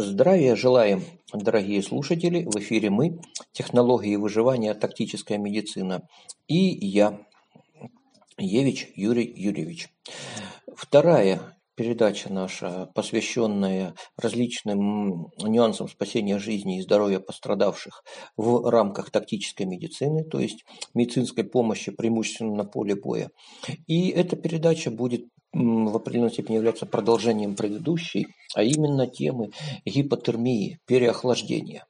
Здравия желаем, дорогие слушатели! В эфире мы, технологии выживания, тактическая медицина. И я, Евич Юрий Юрьевич. Вторая передача наша, посвященная различным нюансам спасения жизни и здоровья пострадавших в рамках тактической медицины, то есть медицинской помощи преимущественно на поле боя. И эта передача будет в определенной степени является продолжением предыдущей, а именно темы гипотермии, переохлаждения.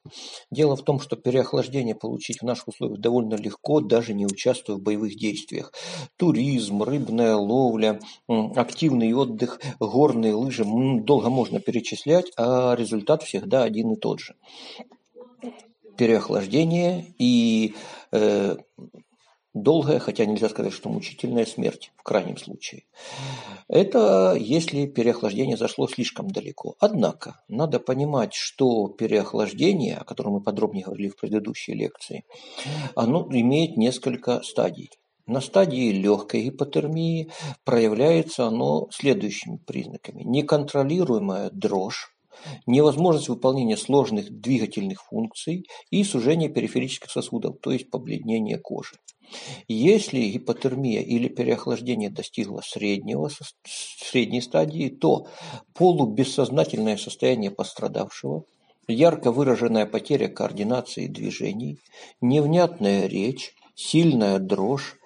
Дело в том, что переохлаждение получить в наших условиях довольно легко, даже не участвуя в боевых действиях. Туризм, рыбная ловля, активный отдых, горные лыжи, долго можно перечислять, а результат всегда один и тот же. Переохлаждение и э, долгая, хотя нельзя сказать, что мучительная смерть в крайнем случае. Это если переохлаждение зашло слишком далеко. Однако, надо понимать, что переохлаждение, о котором мы подробнее говорили в предыдущей лекции, оно имеет несколько стадий. На стадии легкой гипотермии проявляется оно следующими признаками. Неконтролируемая дрожь, невозможность выполнения сложных двигательных функций и сужение периферических сосудов, то есть побледнение кожи. Если гипотермия или переохлаждение достигло среднего, средней стадии, то полубессознательное состояние пострадавшего, ярко выраженная потеря координации движений, невнятная речь, сильная дрожь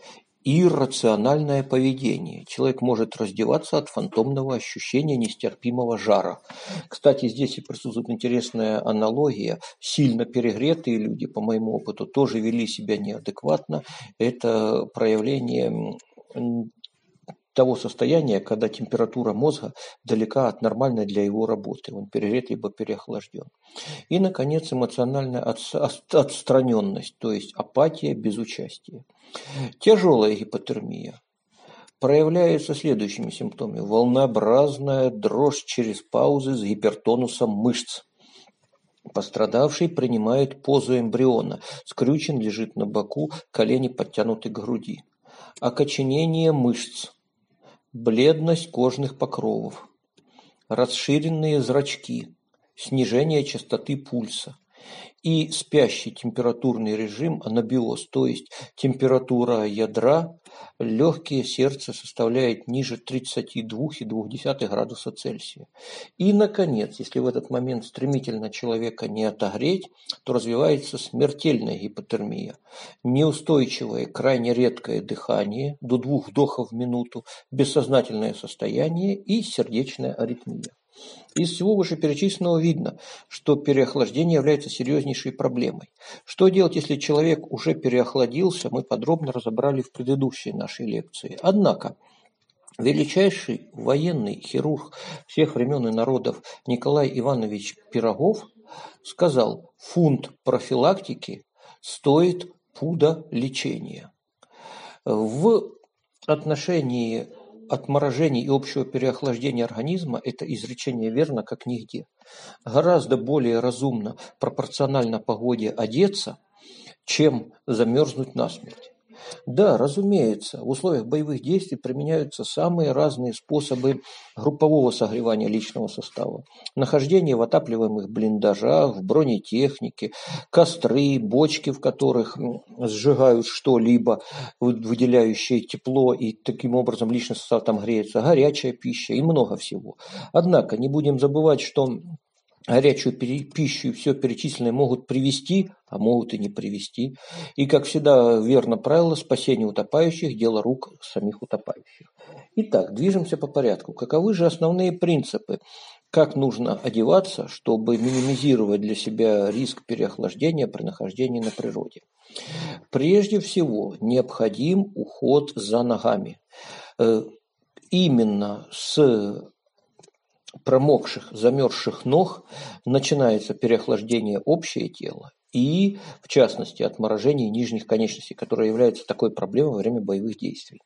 иррациональное поведение. Человек может раздеваться от фантомного ощущения нестерпимого жара. Кстати, здесь и присутствует интересная аналогия. Сильно перегретые люди, по моему опыту, тоже вели себя неадекватно. Это проявление того состояния, когда температура мозга далека от нормальной для его работы. Он перегрет либо переохлажден. И, наконец, эмоциональная отстраненность, то есть апатия без участия. Тяжелая гипотермия проявляется следующими симптомами. Волнообразная дрожь через паузы с гипертонусом мышц. Пострадавший принимает позу эмбриона. Скрючен, лежит на боку, колени подтянуты к груди. Окоченение мышц бледность кожных покровов, расширенные зрачки, снижение частоты пульса и спящий температурный режим анабиоз, то есть температура ядра легкие сердце составляет ниже 32,2 градуса Цельсия. И, наконец, если в этот момент стремительно человека не отогреть, то развивается смертельная гипотермия. Неустойчивое, крайне редкое дыхание до двух вдохов в минуту, бессознательное состояние и сердечная аритмия. Из всего вышеперечисленного видно, что переохлаждение является серьезнейшей проблемой. Что делать, если человек уже переохладился, мы подробно разобрали в предыдущей нашей лекции. Однако, величайший военный хирург всех времен и народов Николай Иванович Пирогов сказал, фунт профилактики стоит пуда лечения. В отношении отморожения и общего переохлаждения организма это изречение верно как нигде. Гораздо более разумно пропорционально погоде одеться, чем замерзнуть насмерть. Да, разумеется, в условиях боевых действий применяются самые разные способы группового согревания личного состава. Нахождение в отапливаемых блиндажах, в бронетехнике, костры, бочки, в которых сжигают что-либо, выделяющее тепло, и таким образом личный состав там греется, горячая пища и много всего. Однако не будем забывать, что горячую пищу и все перечисленное могут привести, а могут и не привести. И, как всегда, верно правило, спасение утопающих – дело рук самих утопающих. Итак, движемся по порядку. Каковы же основные принципы? Как нужно одеваться, чтобы минимизировать для себя риск переохлаждения при нахождении на природе? Прежде всего, необходим уход за ногами. Э, именно с промокших, замерзших ног начинается переохлаждение общее тела и, в частности, отморожение нижних конечностей, которое является такой проблемой во время боевых действий.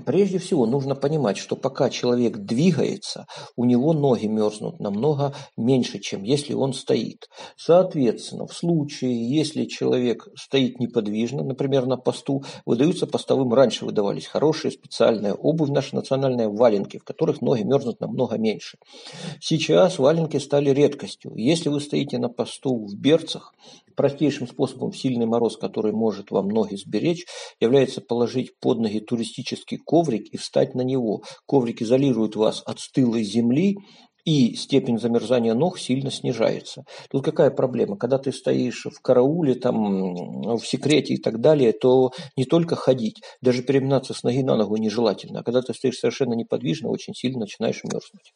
Прежде всего нужно понимать, что пока человек двигается, у него ноги мерзнут намного меньше, чем если он стоит. Соответственно, в случае, если человек стоит неподвижно, например, на посту, выдаются постовым, раньше выдавались хорошие специальные обувь, наши национальные валенки, в которых ноги мерзнут намного меньше. Сейчас валенки стали редкостью. Если вы стоите на посту в берцах, Простейшим способом сильный мороз, который может вам ноги сберечь, является положить под ноги туристический коврик и встать на него. Коврик изолирует вас от стылой земли, и степень замерзания ног сильно снижается. Тут какая проблема? Когда ты стоишь в карауле, там, в секрете и так далее, то не только ходить, даже переминаться с ноги на ногу нежелательно. А когда ты стоишь совершенно неподвижно, очень сильно начинаешь мерзнуть.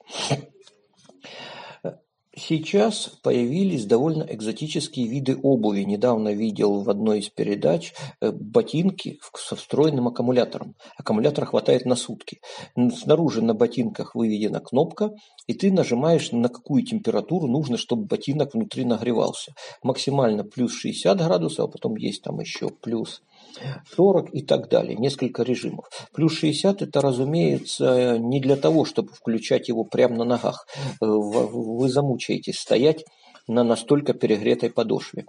Сейчас появились довольно экзотические виды обуви. Недавно видел в одной из передач э, ботинки со встроенным аккумулятором. Аккумулятора хватает на сутки. Снаружи на ботинках выведена кнопка, и ты нажимаешь, на какую температуру нужно, чтобы ботинок внутри нагревался. Максимально плюс 60 градусов, а потом есть там еще плюс 40 и так далее, несколько режимов. Плюс 60 это, разумеется, не для того, чтобы включать его прямо на ногах. Э, вы замучаетесь стоять на настолько перегретой подошве.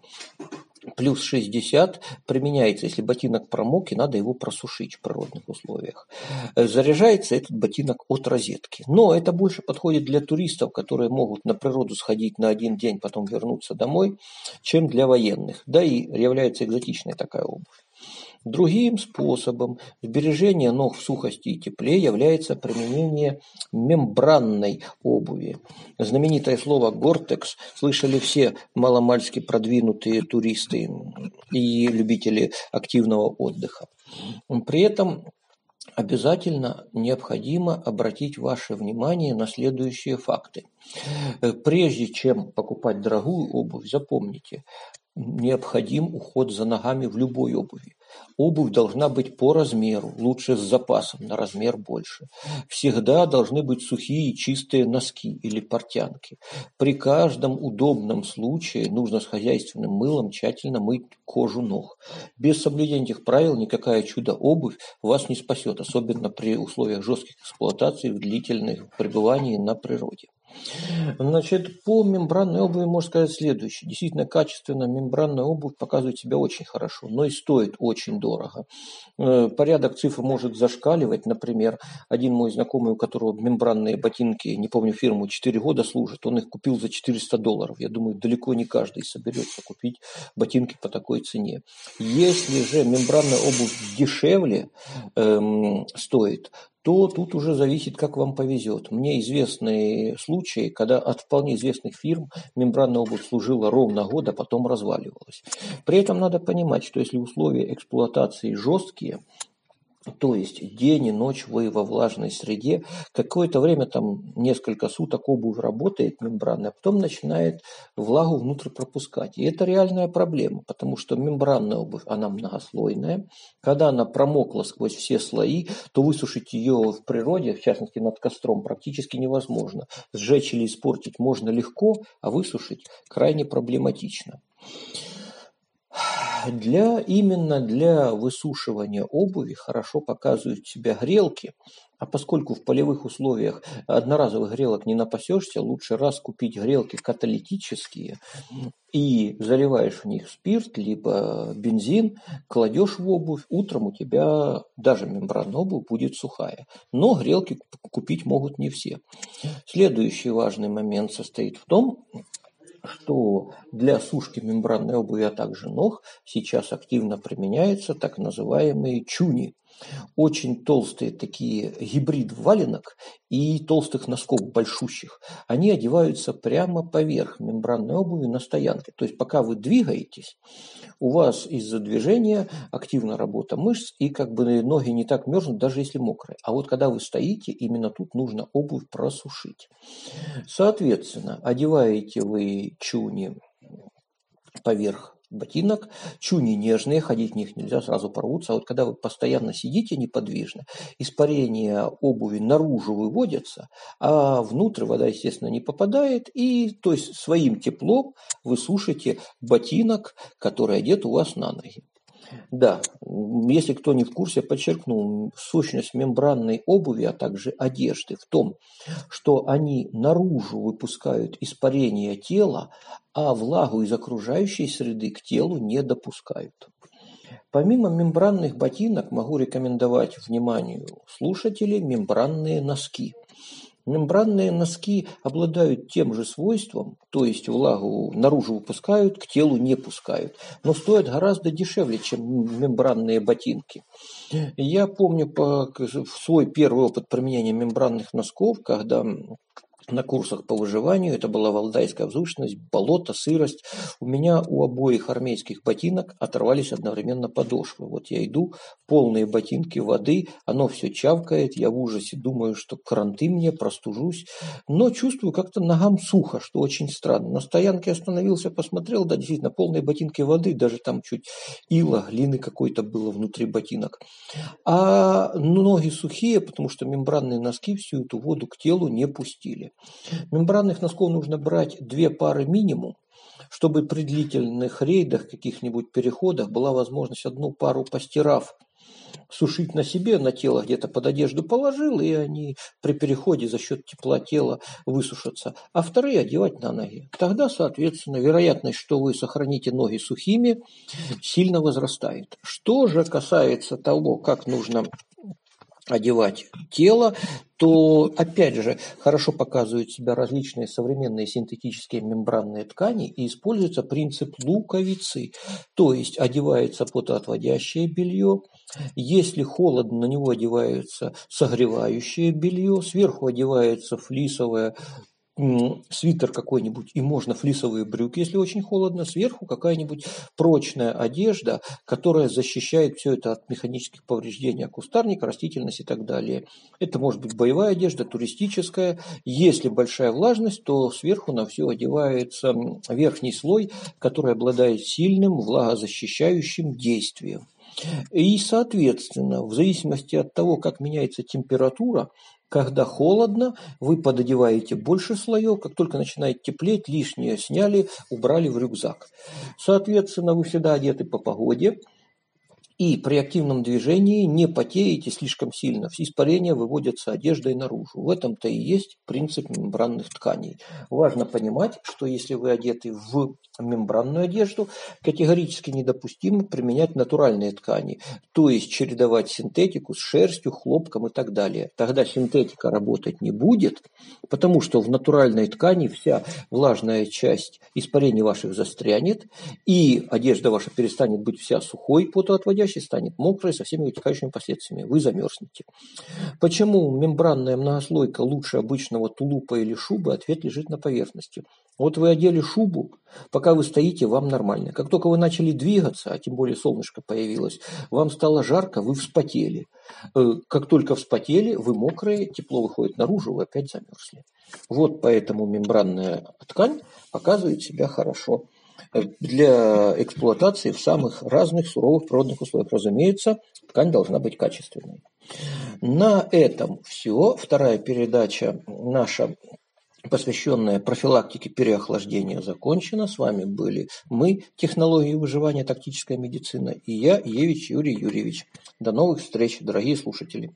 Плюс 60 применяется, если ботинок промок, и надо его просушить в природных условиях. Э, заряжается этот ботинок от розетки. Но это больше подходит для туристов, которые могут на природу сходить на один день, потом вернуться домой, чем для военных. Да и является экзотичной такая обувь. Другим способом сбережения ног в сухости и тепле является применение мембранной обуви. Знаменитое слово «гортекс» слышали все маломальски продвинутые туристы и любители активного отдыха. При этом обязательно необходимо обратить ваше внимание на следующие факты. Прежде чем покупать дорогую обувь, запомните, необходим уход за ногами в любой обуви. Обувь должна быть по размеру, лучше с запасом, на размер больше. Всегда должны быть сухие и чистые носки или портянки. При каждом удобном случае нужно с хозяйственным мылом тщательно мыть кожу ног. Без соблюдения этих правил никакая чудо-обувь вас не спасет, особенно при условиях жестких эксплуатаций в длительных пребывании на природе. Значит, по мембранной обуви можно сказать следующее. Действительно, качественная мембранная обувь показывает себя очень хорошо, но и стоит очень дорого. Э, порядок цифр может зашкаливать. Например, один мой знакомый, у которого мембранные ботинки, не помню фирму, 4 года служат, он их купил за 400 долларов. Я думаю, далеко не каждый соберется купить ботинки по такой цене. Если же мембранная обувь дешевле эм, стоит, то тут уже зависит, как вам повезет. Мне известны случаи, когда от вполне известных фирм мембранная обувь служила ровно год, а потом разваливалась. При этом надо понимать, что если условия эксплуатации жесткие, то есть день и ночь вы во влажной среде, какое-то время, там несколько суток обувь работает мембранная, а потом начинает влагу внутрь пропускать. И это реальная проблема, потому что мембранная обувь, она многослойная. Когда она промокла сквозь все слои, то высушить ее в природе, в частности над костром, практически невозможно. Сжечь или испортить можно легко, а высушить крайне проблематично. Для, именно для высушивания обуви хорошо показывают себя грелки, а поскольку в полевых условиях одноразовых грелок не напасешься, лучше раз купить грелки каталитические и заливаешь в них спирт, либо бензин, кладешь в обувь, утром у тебя даже мембранная обувь будет сухая. Но грелки купить могут не все. Следующий важный момент состоит в том, что для сушки мембранной обуви, а также ног сейчас активно применяются так называемые чуни. Очень толстые такие гибрид валенок и толстых носков большущих. Они одеваются прямо поверх мембранной обуви на стоянке. То есть пока вы двигаетесь, у вас из-за движения активна работа мышц, и как бы ноги не так мерзнут, даже если мокрые. А вот когда вы стоите, именно тут нужно обувь просушить. Соответственно, одеваете вы чуни поверх ботинок, чуни нежные, ходить в них нельзя, сразу порвутся. А вот когда вы постоянно сидите неподвижно, испарение обуви наружу выводится, а внутрь вода, естественно, не попадает, и то есть своим теплом вы сушите ботинок, который одет у вас на ноги. Да, если кто не в курсе, подчеркну, сущность мембранной обуви, а также одежды в том, что они наружу выпускают испарение тела, а влагу из окружающей среды к телу не допускают. Помимо мембранных ботинок могу рекомендовать вниманию слушателей мембранные носки – Мембранные носки обладают тем же свойством, то есть влагу наружу выпускают, к телу не пускают, но стоят гораздо дешевле, чем мембранные ботинки. Я помню по, свой первый опыт применения мембранных носков, когда на курсах по выживанию. Это была валдайская возвышенность, болото, сырость. У меня у обоих армейских ботинок оторвались одновременно подошвы. Вот я иду, полные ботинки воды, оно все чавкает, я в ужасе думаю, что кранты мне, простужусь. Но чувствую как-то ногам сухо, что очень странно. На стоянке остановился, посмотрел, да, действительно, полные ботинки воды, даже там чуть ила, глины какой-то было внутри ботинок. А ноги сухие, потому что мембранные носки всю эту воду к телу не пустили. Мембранных носков нужно брать две пары минимум, чтобы при длительных рейдах, каких-нибудь переходах была возможность одну пару постирав, сушить на себе, на тело где-то под одежду положил, и они при переходе за счет тепла тела высушатся, а вторые одевать на ноги. Тогда, соответственно, вероятность, что вы сохраните ноги сухими, сильно возрастает. Что же касается того, как нужно одевать тело, то, опять же, хорошо показывают себя различные современные синтетические мембранные ткани и используется принцип луковицы. То есть одевается потоотводящее белье, если холодно, на него одевается согревающее белье, сверху одевается флисовое свитер какой-нибудь и можно флисовые брюки, если очень холодно, сверху какая-нибудь прочная одежда, которая защищает все это от механических повреждений кустарника, растительность и так далее. Это может быть боевая одежда, туристическая. Если большая влажность, то сверху на все одевается верхний слой, который обладает сильным влагозащищающим действием. И, соответственно, в зависимости от того, как меняется температура, когда холодно, вы пододеваете больше слоев, как только начинает теплеть, лишнее сняли, убрали в рюкзак. Соответственно, вы всегда одеты по погоде, и при активном движении не потеете слишком сильно. Все испарения выводятся одеждой наружу. В этом-то и есть принцип мембранных тканей. Важно понимать, что если вы одеты в мембранную одежду, категорически недопустимо применять натуральные ткани, то есть чередовать синтетику с шерстью, хлопком и так далее. Тогда синтетика работать не будет, потому что в натуральной ткани вся влажная часть испарений ваших застрянет, и одежда ваша перестанет быть вся сухой, потоотводящей, станет мокрой со всеми вытекающими последствиями. Вы замерзнете. Почему мембранная многослойка лучше обычного тулупа или шубы? Ответ лежит на поверхности. Вот вы одели шубу, пока вы стоите, вам нормально. Как только вы начали двигаться, а тем более солнышко появилось, вам стало жарко, вы вспотели. Э, как только вспотели, вы мокрые, тепло выходит наружу, вы опять замерзли. Вот поэтому мембранная ткань показывает себя хорошо для эксплуатации в самых разных суровых природных условиях. Разумеется, ткань должна быть качественной. На этом все. Вторая передача наша посвященная профилактике переохлаждения, закончена. С вами были мы, технологии выживания, тактическая медицина, и я, Евич Юрий Юрьевич. До новых встреч, дорогие слушатели.